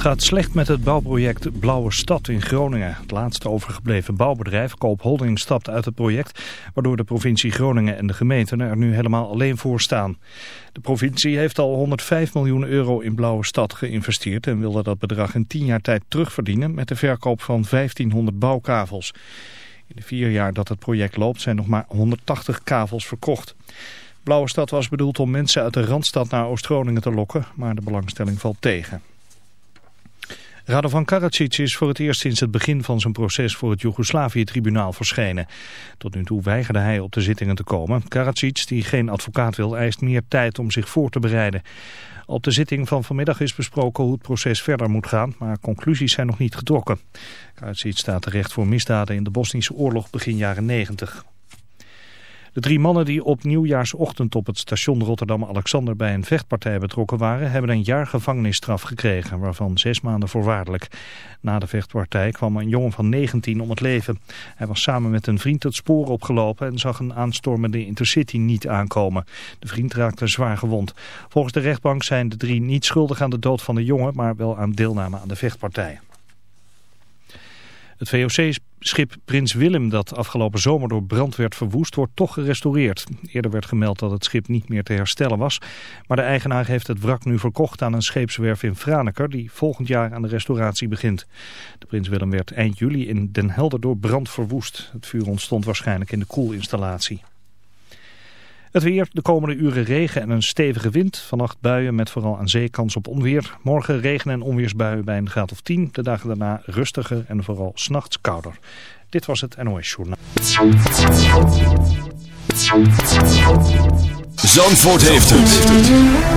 Het gaat slecht met het bouwproject Blauwe Stad in Groningen. Het laatste overgebleven bouwbedrijf, Koop Holding, stapt uit het project... waardoor de provincie Groningen en de gemeenten er nu helemaal alleen voor staan. De provincie heeft al 105 miljoen euro in Blauwe Stad geïnvesteerd... en wilde dat bedrag in 10 jaar tijd terugverdienen met de verkoop van 1500 bouwkavels. In de vier jaar dat het project loopt zijn nog maar 180 kavels verkocht. Blauwe Stad was bedoeld om mensen uit de Randstad naar Oost-Groningen te lokken, maar de belangstelling valt tegen. Radovan Karadzic is voor het eerst sinds het begin van zijn proces voor het Joegoslavië-tribunaal verschenen. Tot nu toe weigerde hij op de zittingen te komen. Karadzic, die geen advocaat wil, eist meer tijd om zich voor te bereiden. Op de zitting van vanmiddag is besproken hoe het proces verder moet gaan, maar conclusies zijn nog niet getrokken. Karadzic staat terecht voor misdaden in de Bosnische oorlog begin jaren 90. De drie mannen die op nieuwjaarsochtend op het station Rotterdam-Alexander bij een vechtpartij betrokken waren, hebben een jaar gevangenisstraf gekregen, waarvan zes maanden voorwaardelijk. Na de vechtpartij kwam een jongen van 19 om het leven. Hij was samen met een vriend het spoor opgelopen en zag een aanstormende intercity niet aankomen. De vriend raakte zwaar gewond. Volgens de rechtbank zijn de drie niet schuldig aan de dood van de jongen, maar wel aan deelname aan de vechtpartij. Het VOC-schip Prins Willem dat afgelopen zomer door brand werd verwoest wordt toch gerestaureerd. Eerder werd gemeld dat het schip niet meer te herstellen was. Maar de eigenaar heeft het wrak nu verkocht aan een scheepswerf in Franeker die volgend jaar aan de restauratie begint. De Prins Willem werd eind juli in Den Helder door brand verwoest. Het vuur ontstond waarschijnlijk in de koelinstallatie. Het weer, de komende uren regen en een stevige wind. Vannacht buien met vooral aan zee kans op onweer. Morgen regen en onweersbuien bij een graad of 10. De dagen daarna rustiger en vooral s'nachts kouder. Dit was het NOS Journaal. Zandvoort heeft het.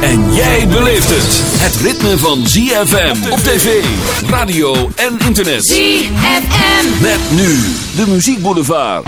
En jij beleeft het. Het ritme van ZFM op tv, radio en internet. ZFM. Met nu de muziekboulevard.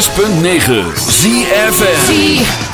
106.9 ZFN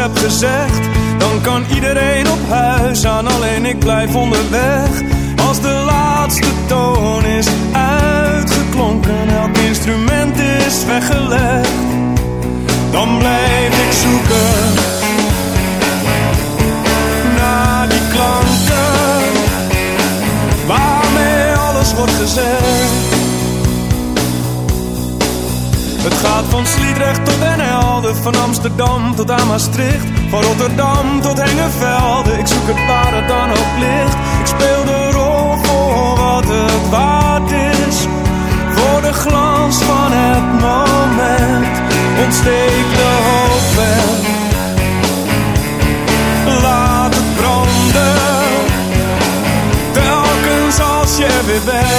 heb gezet. baby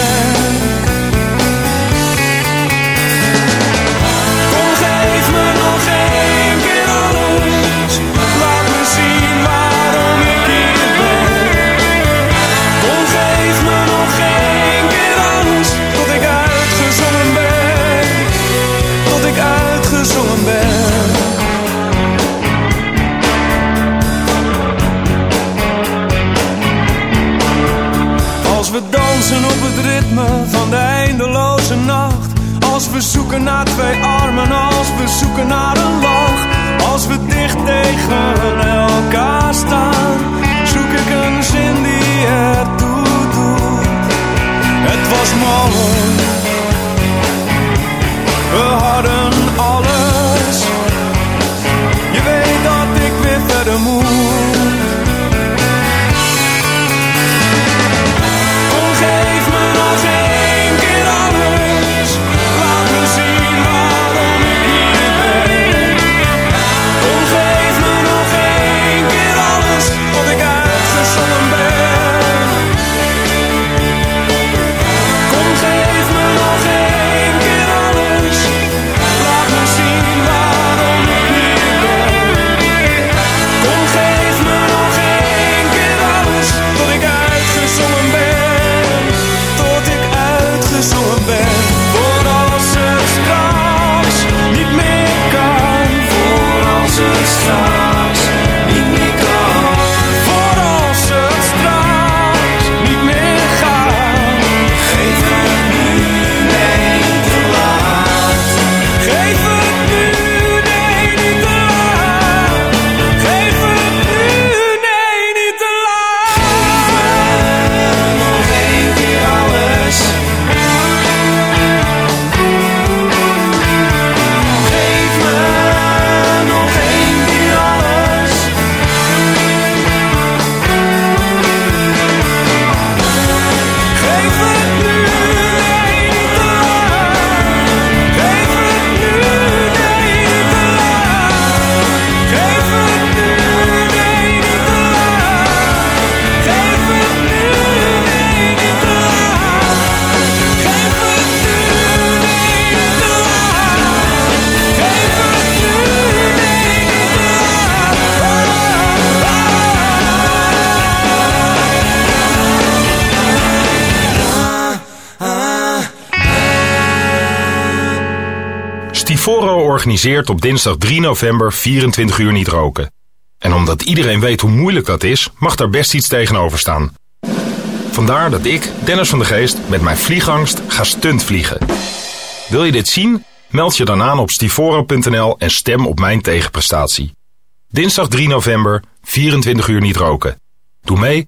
georganiseerd op dinsdag 3 november 24 uur niet roken. En omdat iedereen weet hoe moeilijk dat is, mag daar best iets tegenover staan. Vandaar dat ik, Dennis van de Geest, met mijn vliegangst ga stuntvliegen. Wil je dit zien? Meld je dan aan op stivoro.nl en stem op mijn tegenprestatie. Dinsdag 3 november, 24 uur niet roken. Doe mee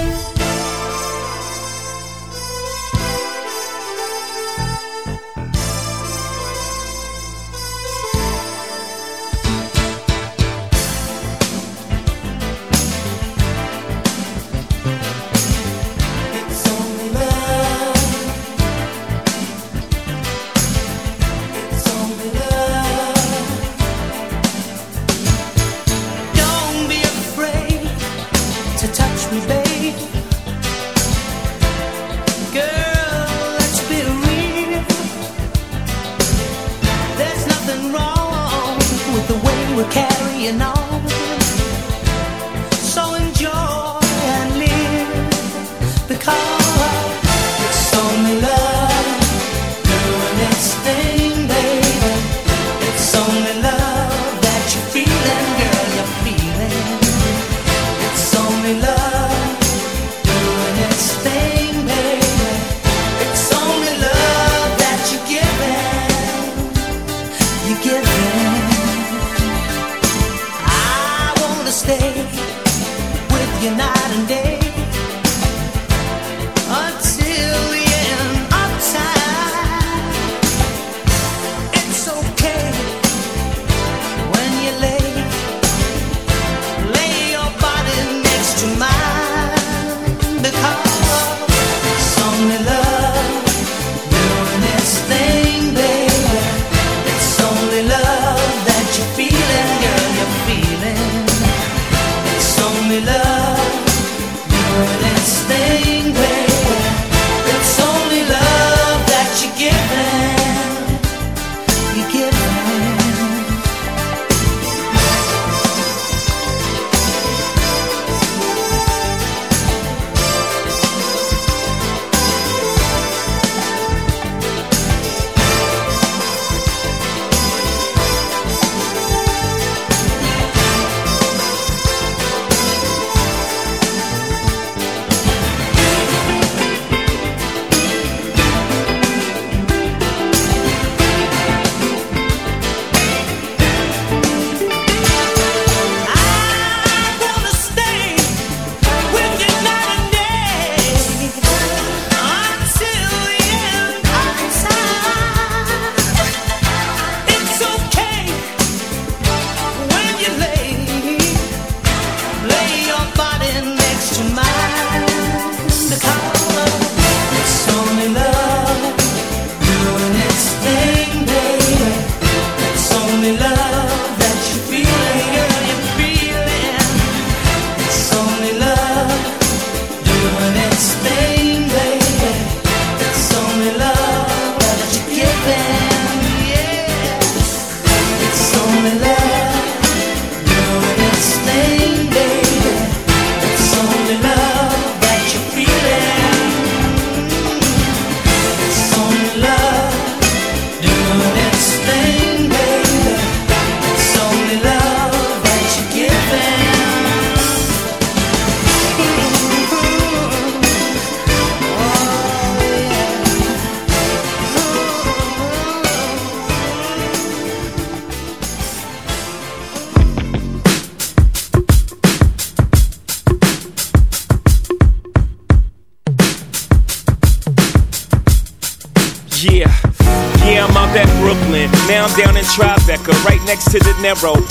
Next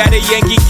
OG at a Yankee.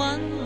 万